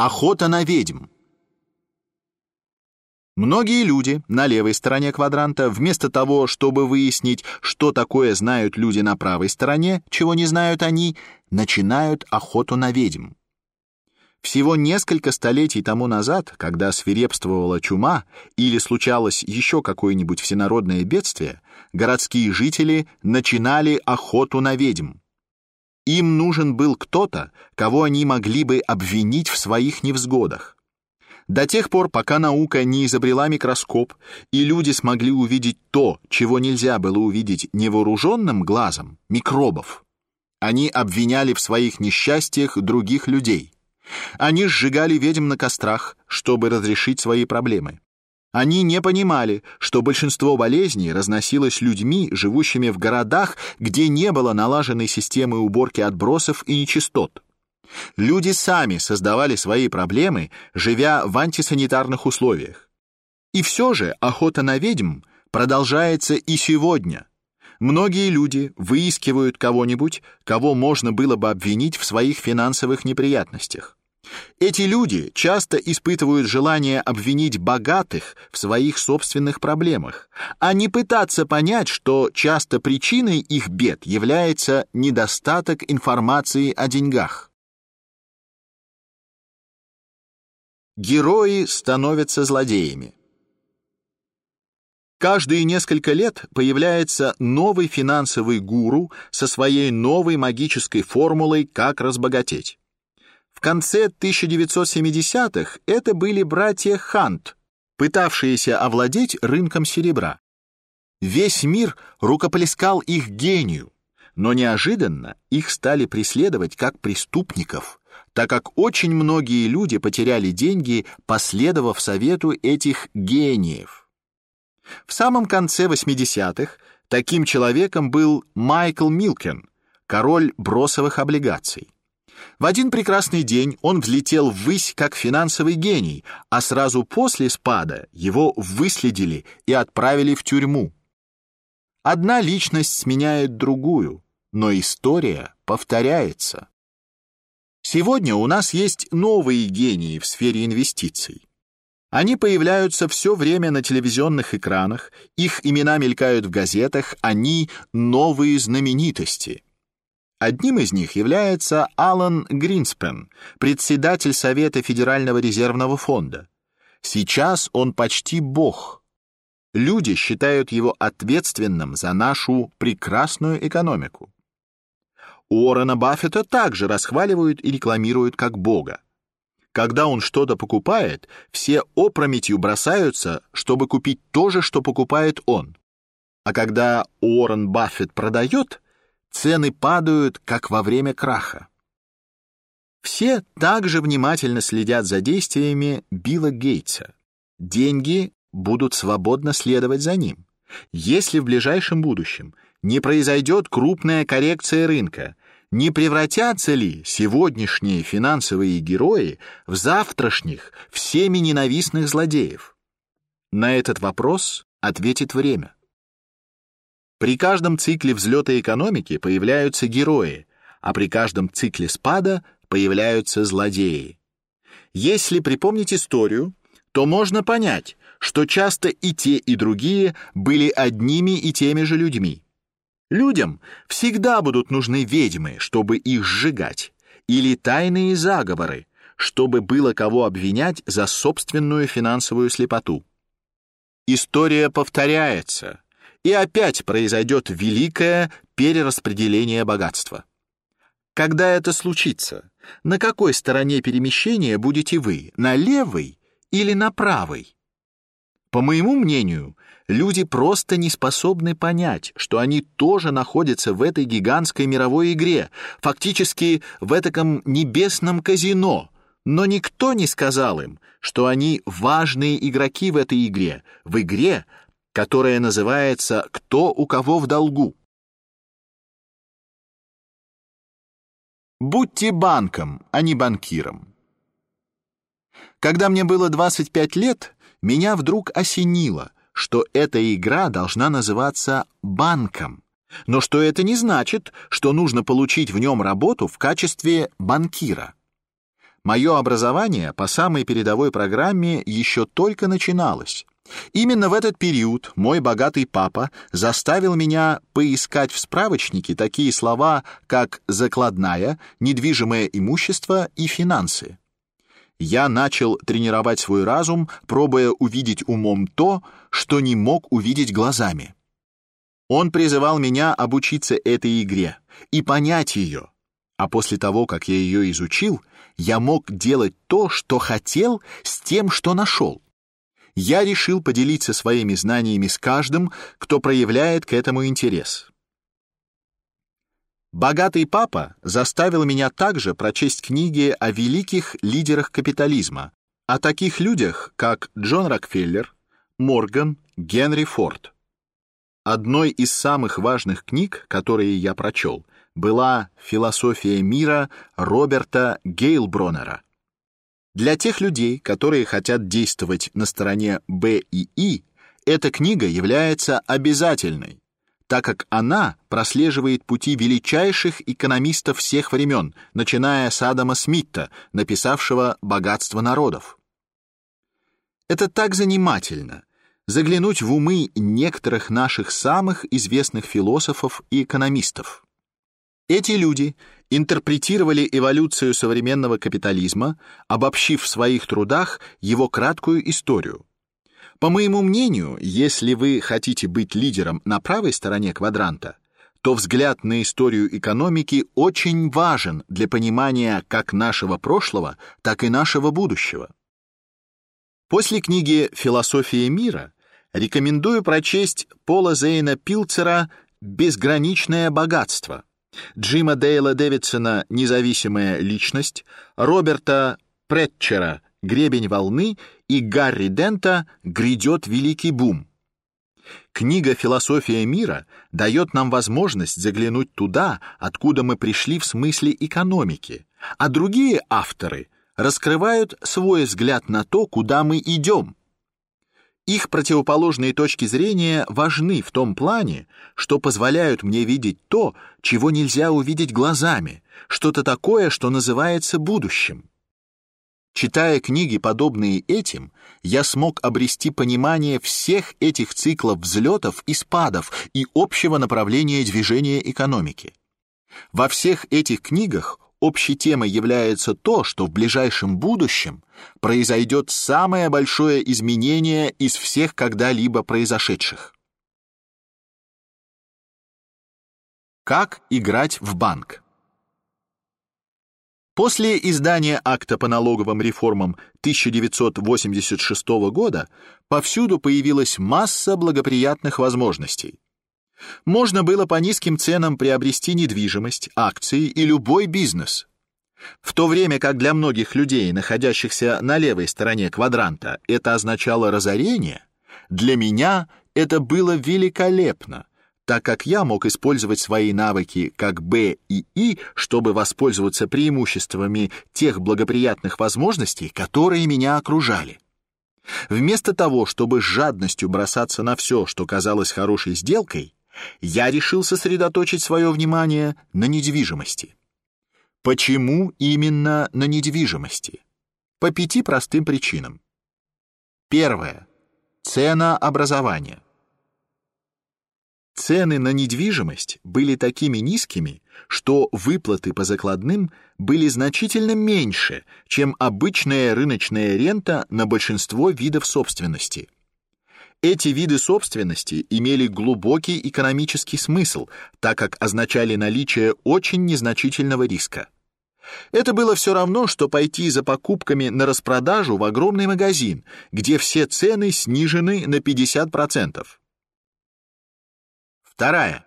Охота на ведьм. Многие люди на левой стороне квадранта, вместо того, чтобы выяснить, что такое знают люди на правой стороне, чего не знают они, начинают охоту на ведьм. Всего несколько столетий тому назад, когда свирепствовала чума или случалось еще какое-нибудь всенародное бедствие, городские жители начинали охоту на ведьм. Им нужен был кто-то, кого они могли бы обвинить в своих невзгодах. До тех пор, пока наука не изобрела микроскоп, и люди смогли увидеть то, чего нельзя было увидеть невооруженным глазом микробов. Они обвиняли в своих несчастьях других людей. Они сжигали ведьм на кострах, чтобы разрешить свои проблемы. Они не понимали, что большинство болезней разносилось людьми, живущими в городах, где не было налаженной системы уборки отбросов и нечистот. Люди сами создавали свои проблемы, живя в антисанитарных условиях. И все же охота на ведьм продолжается и сегодня. Многие люди выискивают кого-нибудь, кого можно было бы обвинить в своих финансовых неприятностях. Эти люди часто испытывают желание обвинить богатых в своих собственных проблемах, а не пытаться понять, что часто причиной их бед является недостаток информации о деньгах. Герои становятся злодеями. Каждые несколько лет появляется новый финансовый гуру со своей новой магической формулой, как разбогатеть. В конце 1970-х это были братья Хант, пытавшиеся овладеть рынком серебра. Весь мир рукоплескал их гению, но неожиданно их стали преследовать как преступников, так как очень многие люди потеряли деньги, последовав совету этих гениев. В самом конце 80-х таким человеком был Майкл Милкен, король бросовых облигаций. В один прекрасный день он взлетел ввысь как финансовый гений, а сразу после спада его выследили и отправили в тюрьму. Одна личность сменяет другую, но история повторяется. Сегодня у нас есть новые гении в сфере инвестиций. Они появляются все время на телевизионных экранах, их имена мелькают в газетах, они новые знаменитости. Одним из них является Алан Гринспен, председатель Совета Федерального резервного фонда. Сейчас он почти бог. Люди считают его ответственным за нашу прекрасную экономику. Уоррена Баффета также расхваливают и рекламируют как бога. Когда он что-то покупает, все опрометью бросаются, чтобы купить то же, что покупает он. А когда Уоррен Баффет продает, Цены падают, как во время краха. Все также внимательно следят за действиями Билла Гейтса. Деньги будут свободно следовать за ним. Если в ближайшем будущем не произойдет крупная коррекция рынка, не превратятся ли сегодняшние финансовые герои в завтрашних всеми ненавистных злодеев? На этот вопрос ответит время. При каждом цикле взлета экономики появляются герои, а при каждом цикле спада появляются злодеи. Если припомнить историю, то можно понять, что часто и те, и другие были одними и теми же людьми. Людям всегда будут нужны ведьмы, чтобы их сжигать, или тайные заговоры, чтобы было кого обвинять за собственную финансовую слепоту. История повторяется, и опять произойдет великое перераспределение богатства. Когда это случится? На какой стороне перемещения будете вы, на левой или на правой? По моему мнению, люди просто не способны понять, что они тоже находятся в этой гигантской мировой игре, фактически в этом небесном казино. Но никто не сказал им, что они важные игроки в этой игре, в игре, которая называется «Кто у кого в долгу?». Будьте банком, а не банкиром. Когда мне было 25 лет, меня вдруг осенило, что эта игра должна называться банком, но что это не значит, что нужно получить в нем работу в качестве банкира. Мое образование по самой передовой программе еще только начиналось. Именно в этот период мой богатый папа заставил меня поискать в справочнике такие слова, как закладная, недвижимое имущество и финансы. Я начал тренировать свой разум, пробуя увидеть умом то, что не мог увидеть глазами. Он призывал меня обучиться этой игре и понять ее. А после того, как я ее изучил, я мог делать то, что хотел, с тем, что нашел. Я решил поделиться своими знаниями с каждым, кто проявляет к этому интерес. Богатый папа заставил меня также прочесть книги о великих лидерах капитализма, о таких людях, как Джон Рокфеллер, Морган, Генри Форд. Одной из самых важных книг, которые я прочел, была «Философия мира» Роберта Гейлбронера. Для тех людей, которые хотят действовать на стороне Б и И, эта книга является обязательной, так как она прослеживает пути величайших экономистов всех времен, начиная с Адама Смита, написавшего «Богатство народов». Это так занимательно заглянуть в умы некоторых наших самых известных философов и экономистов. Эти люди интерпретировали эволюцию современного капитализма, обобщив в своих трудах его краткую историю. По моему мнению, если вы хотите быть лидером на правой стороне квадранта, то взгляд на историю экономики очень важен для понимания как нашего прошлого, так и нашего будущего. После книги «Философия мира» рекомендую прочесть Пола Зейна Пилцера «Безграничное богатство», Джима Дейла Дэвидсона «Независимая личность», Роберта Претчера «Гребень волны» и Гарри Дента «Грядет великий бум». Книга «Философия мира» дает нам возможность заглянуть туда, откуда мы пришли в смысле экономики, а другие авторы раскрывают свой взгляд на то, куда мы идем. Их противоположные точки зрения важны в том плане, что позволяют мне видеть то, чего нельзя увидеть глазами, что-то такое, что называется будущим. Читая книги, подобные этим, я смог обрести понимание всех этих циклов взлетов и спадов и общего направления движения экономики. Во всех этих книгах общей темой является то, что в ближайшем будущем произойдет самое большое изменение из всех когда-либо произошедших. Как играть в банк? После издания акта по налоговым реформам 1986 года повсюду появилась масса благоприятных возможностей. Можно было по низким ценам приобрести недвижимость, акции и любой бизнес. В то время как для многих людей, находящихся на левой стороне квадранта, это означало разорение, для меня это было великолепно так как я мог использовать свои навыки как Б и И, чтобы воспользоваться преимуществами тех благоприятных возможностей, которые меня окружали. Вместо того, чтобы с жадностью бросаться на все, что казалось хорошей сделкой, я решил сосредоточить свое внимание на недвижимости. Почему именно на недвижимости? По пяти простым причинам. Первое. Цена образования. Цены на недвижимость были такими низкими, что выплаты по закладным были значительно меньше, чем обычная рыночная рента на большинство видов собственности. Эти виды собственности имели глубокий экономический смысл, так как означали наличие очень незначительного риска. Это было все равно, что пойти за покупками на распродажу в огромный магазин, где все цены снижены на 50%. Вторая.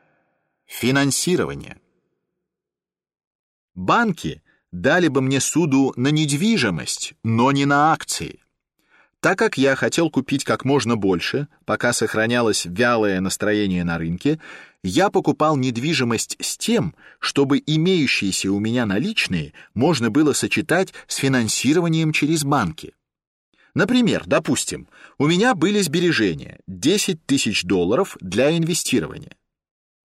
Финансирование. Банки дали бы мне суду на недвижимость, но не на акции. Так как я хотел купить как можно больше, пока сохранялось вялое настроение на рынке, я покупал недвижимость с тем, чтобы имеющиеся у меня наличные можно было сочетать с финансированием через банки. Например, допустим, у меня были сбережения 10 тысяч долларов для инвестирования.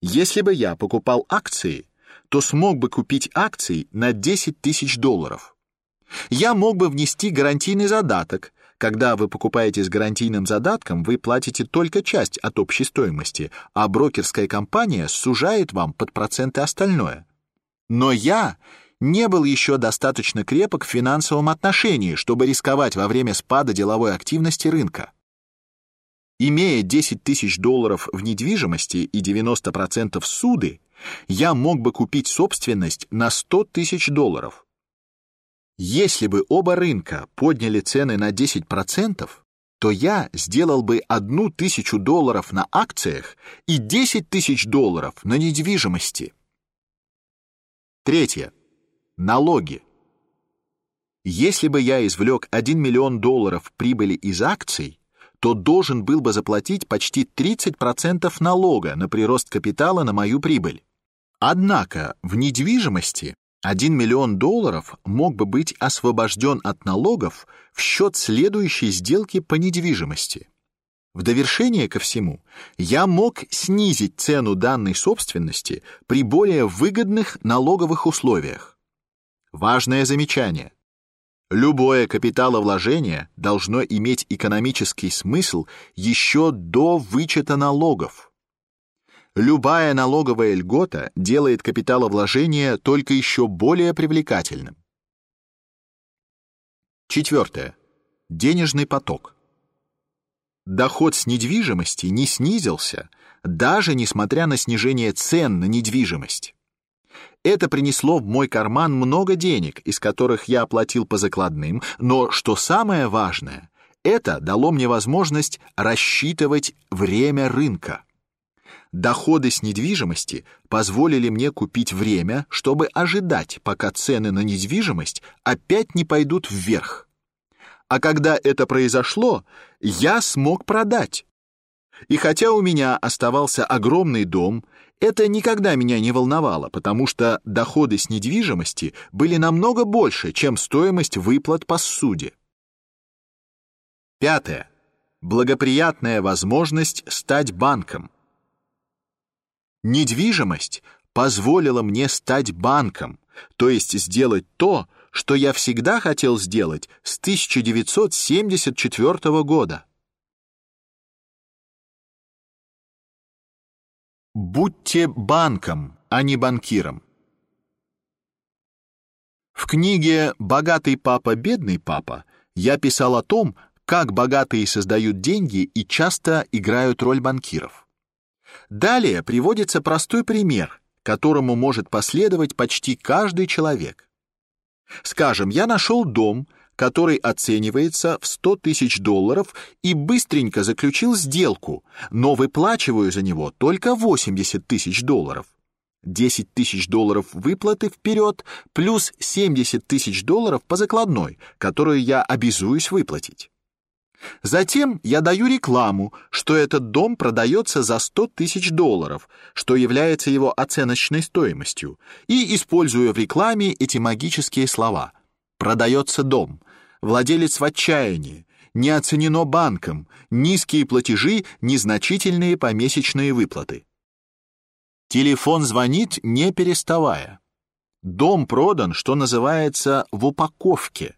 Если бы я покупал акции, то смог бы купить акции на 10 тысяч долларов. Я мог бы внести гарантийный задаток. Когда вы покупаете с гарантийным задатком, вы платите только часть от общей стоимости, а брокерская компания сужает вам под проценты остальное. Но я не был еще достаточно крепок в финансовом отношении, чтобы рисковать во время спада деловой активности рынка. Имея 10 тысяч долларов в недвижимости и 90% суды, я мог бы купить собственность на 100 тысяч долларов. Если бы оба рынка подняли цены на 10%, то я сделал бы одну тысячу долларов на акциях и 10 тысяч долларов на недвижимости. Третье. Налоги. Если бы я извлек 1 миллион долларов прибыли из акций, то должен был бы заплатить почти 30% налога на прирост капитала на мою прибыль. Однако в недвижимости 1 миллион долларов мог бы быть освобожден от налогов в счет следующей сделки по недвижимости. В довершение ко всему, я мог снизить цену данной собственности при более выгодных налоговых условиях. Важное замечание. Любое капиталовложение должно иметь экономический смысл еще до вычета налогов. Любая налоговая льгота делает капиталовложение только еще более привлекательным. Четвертое. Денежный поток. Доход с недвижимости не снизился, даже несмотря на снижение цен на недвижимость. Это принесло в мой карман много денег, из которых я оплатил по закладным, но что самое важное, это дало мне возможность рассчитывать время рынка. Доходы с недвижимости позволили мне купить время, чтобы ожидать, пока цены на недвижимость опять не пойдут вверх. А когда это произошло, я смог продать. И хотя у меня оставался огромный дом, это никогда меня не волновало, потому что доходы с недвижимости были намного больше, чем стоимость выплат по суде. Пятое. Благоприятная возможность стать банком. Недвижимость позволила мне стать банком, то есть сделать то, что я всегда хотел сделать с 1974 года. Будьте банком, а не банкиром. В книге «Богатый папа, бедный папа» я писал о том, как богатые создают деньги и часто играют роль банкиров. Далее приводится простой пример, которому может последовать почти каждый человек. Скажем, я нашел дом, который оценивается в 100 тысяч долларов и быстренько заключил сделку, но выплачиваю за него только 80 тысяч долларов. 10 тысяч долларов выплаты вперед плюс 70 тысяч долларов по закладной, которую я обязуюсь выплатить. Затем я даю рекламу, что этот дом продается за 100 тысяч долларов, что является его оценочной стоимостью, и использую в рекламе эти магические слова. Продается дом, владелец в отчаянии, не оценено банком, низкие платежи, незначительные помесячные выплаты. Телефон звонит, не переставая. Дом продан, что называется, в упаковке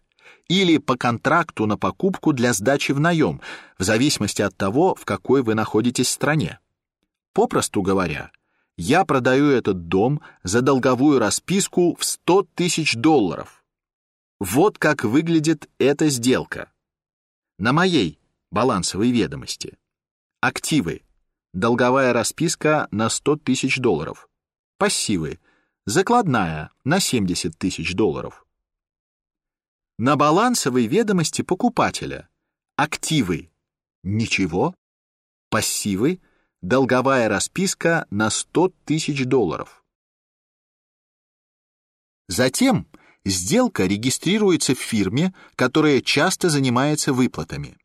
или по контракту на покупку для сдачи в наем, в зависимости от того, в какой вы находитесь стране. Попросту говоря, я продаю этот дом за долговую расписку в 100 тысяч долларов. Вот как выглядит эта сделка. На моей балансовой ведомости. Активы. Долговая расписка на 100 тысяч долларов. Пассивы. Закладная на 70 тысяч долларов. На балансовой ведомости покупателя. Активы. Ничего. Пассивы. Долговая расписка на 100 тысяч долларов. Затем Сделка регистрируется в фирме, которая часто занимается выплатами.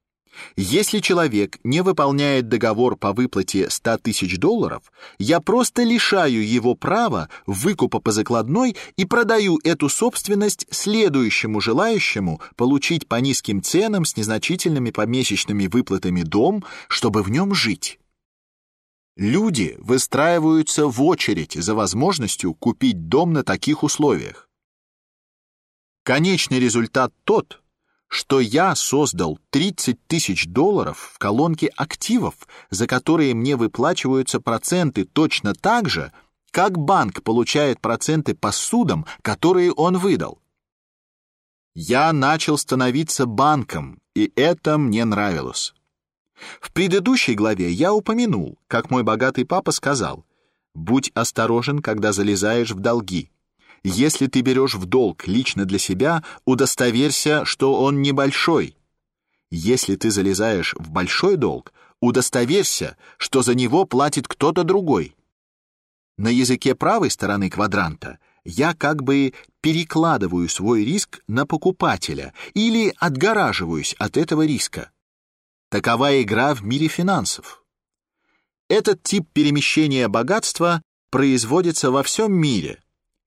Если человек не выполняет договор по выплате 100 тысяч долларов, я просто лишаю его права выкупа по закладной и продаю эту собственность следующему желающему получить по низким ценам с незначительными помесячными выплатами дом, чтобы в нем жить. Люди выстраиваются в очередь за возможностью купить дом на таких условиях. Конечный результат тот, что я создал 30 тысяч долларов в колонке активов, за которые мне выплачиваются проценты точно так же, как банк получает проценты по судам, которые он выдал. Я начал становиться банком, и это мне нравилось. В предыдущей главе я упомянул, как мой богатый папа сказал: "Будь осторожен, когда залезаешь в долги. Если ты берешь в долг лично для себя, удостоверься, что он небольшой. Если ты залезаешь в большой долг, удостоверься, что за него платит кто-то другой". На языке правой стороны квадранта я как бы перекладываю свой риск на покупателя или отгораживаюсь от этого риска. Такова игра в мире финансов. Этот тип перемещения богатства производится во всем мире.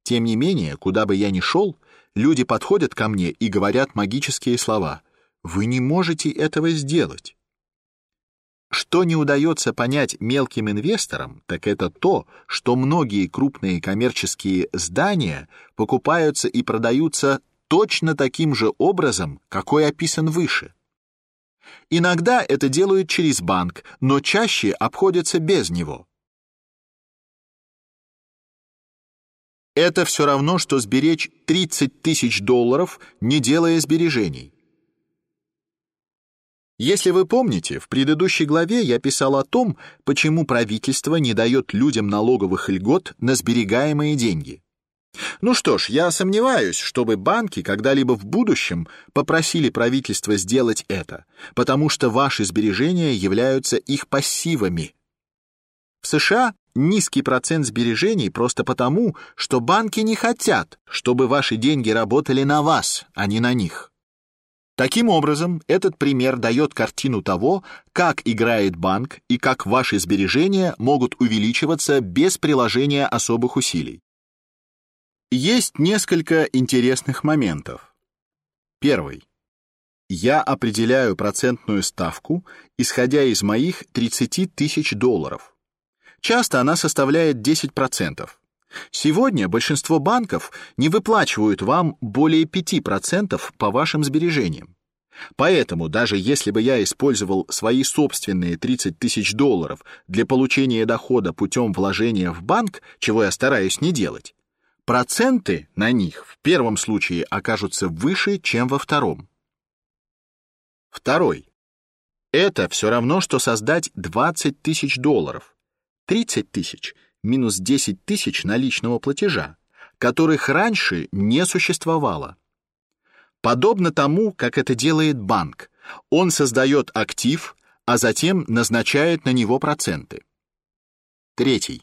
Тем не менее, куда бы я ни шел, люди подходят ко мне и говорят магические слова. Вы не можете этого сделать. Что не удается понять мелким инвесторам, так это то, что многие крупные коммерческие здания покупаются и продаются точно таким же образом, какой описан выше. Иногда это делают через банк, но чаще обходятся без него. Это все равно, что сберечь 30 тысяч долларов, не делая сбережений. Если вы помните, в предыдущей главе я писал о том, почему правительство не дает людям налоговых льгот на сберегаемые деньги. Ну что ж, я сомневаюсь, чтобы банки когда-либо в будущем попросили правительство сделать это, потому что ваши сбережения являются их пассивами. В США низкий процент сбережений просто потому, что банки не хотят, чтобы ваши деньги работали на вас, а не на них. Таким образом, этот пример дает картину того, как играет банк и как ваши сбережения могут увеличиваться без приложения особых усилий. Есть несколько интересных моментов. Первый. Я определяю процентную ставку, исходя из моих 30 тысяч долларов. Часто она составляет 10%. Сегодня большинство банков не выплачивают вам более 5% по вашим сбережениям. Поэтому даже если бы я использовал свои собственные 30 тысяч долларов для получения дохода путем вложения в банк, чего я стараюсь не делать, проценты на них в первом случае окажутся выше, чем во втором. Второй. Это все равно, что создать 20 тысяч долларов. 30 тысяч минус 10 тысяч наличного платежа, которых раньше не существовало. Подобно тому, как это делает банк. Он создает актив, а затем назначает на него проценты. Третий.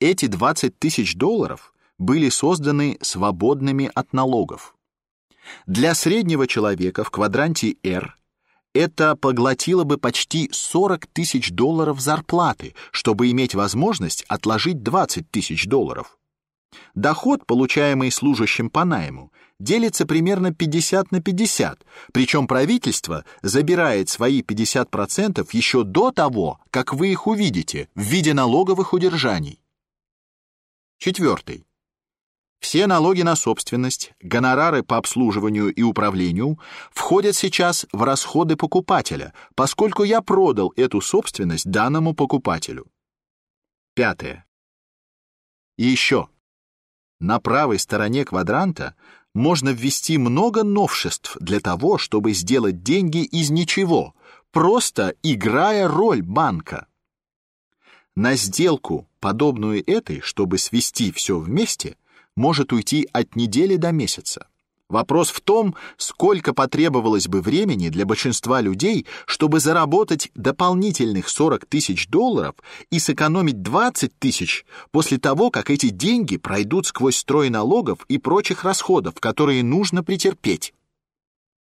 Эти 20 тысяч долларов были созданы свободными от налогов. Для среднего человека в квадранте R это поглотило бы почти 40 тысяч долларов зарплаты, чтобы иметь возможность отложить 20 тысяч долларов. Доход, получаемый служащим по найму, делится примерно 50 на 50, причем правительство забирает свои 50% еще до того, как вы их увидите в виде налоговых удержаний. Четвертый. Все налоги на собственность, гонорары по обслуживанию и управлению входят сейчас в расходы покупателя, поскольку я продал эту собственность данному покупателю. Пятое. И еще. На правой стороне квадранта можно ввести много новшеств для того, чтобы сделать деньги из ничего, просто играя роль банка. На сделку, подобную этой, чтобы свести все вместе, может уйти от недели до месяца. Вопрос в том, сколько потребовалось бы времени для большинства людей, чтобы заработать дополнительных 40 тысяч долларов и сэкономить 20 тысяч после того, как эти деньги пройдут сквозь строй налогов и прочих расходов, которые нужно претерпеть.